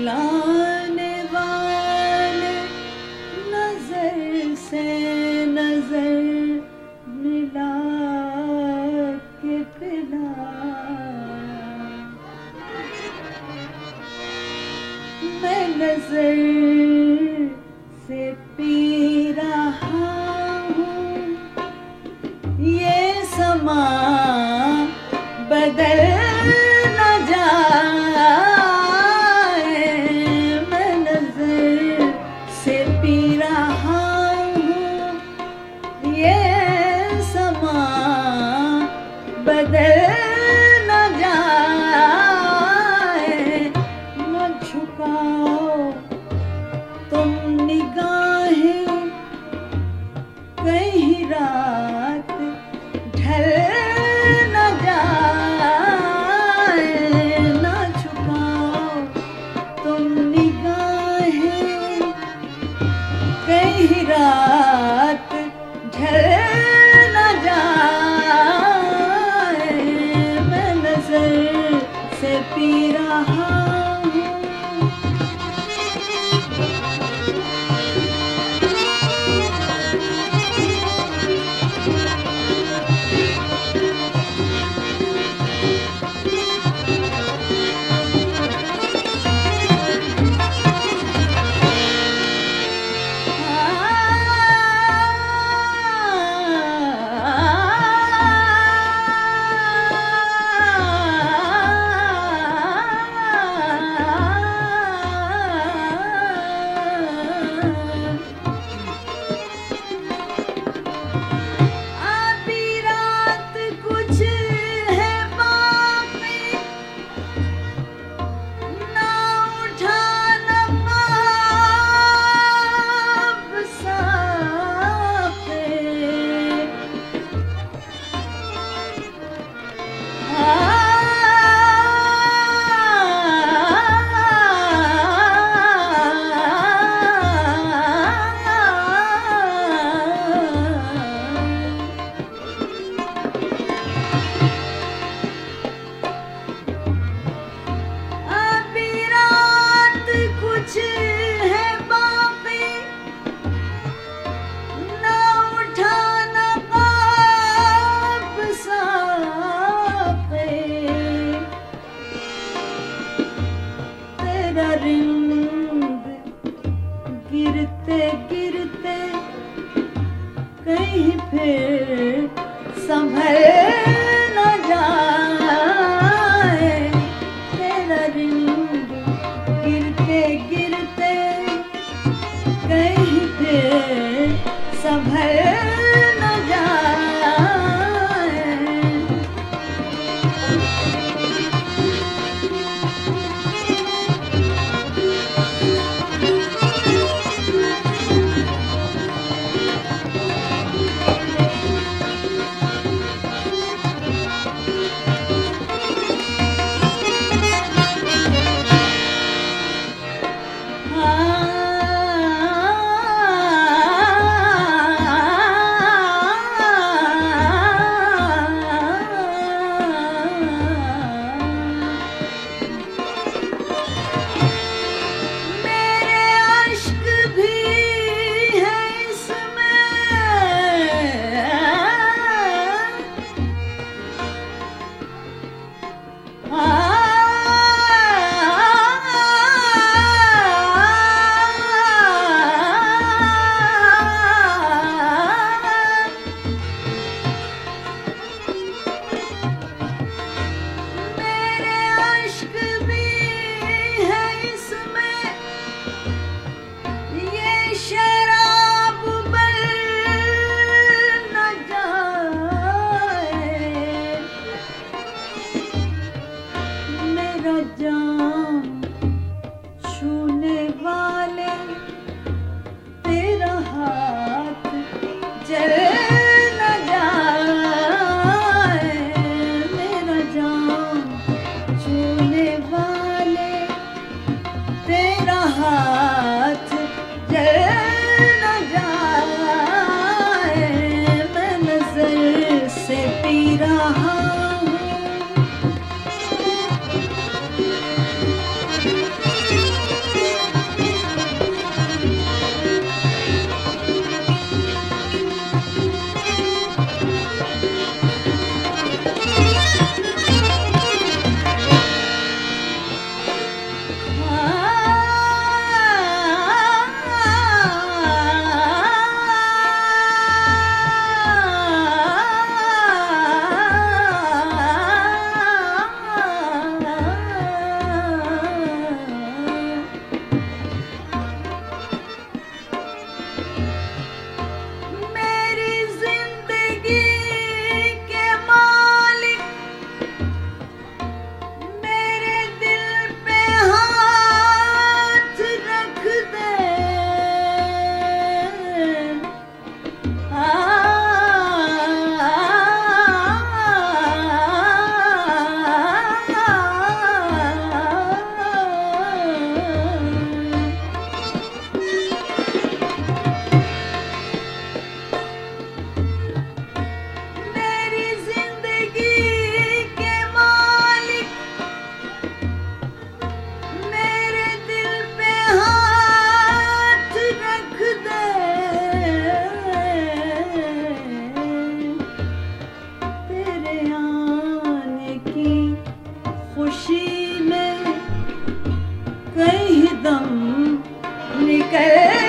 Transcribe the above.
پلانے والے نظر سے نظر ملا کے پلایا میں نظر سے پی رہا ہوں، یہ سما بدل بدل کہیں پھر سنبھل نہ جائے۔ تیرا رنگ گرتے گرتے کہیں پھر سنبھل دم نکل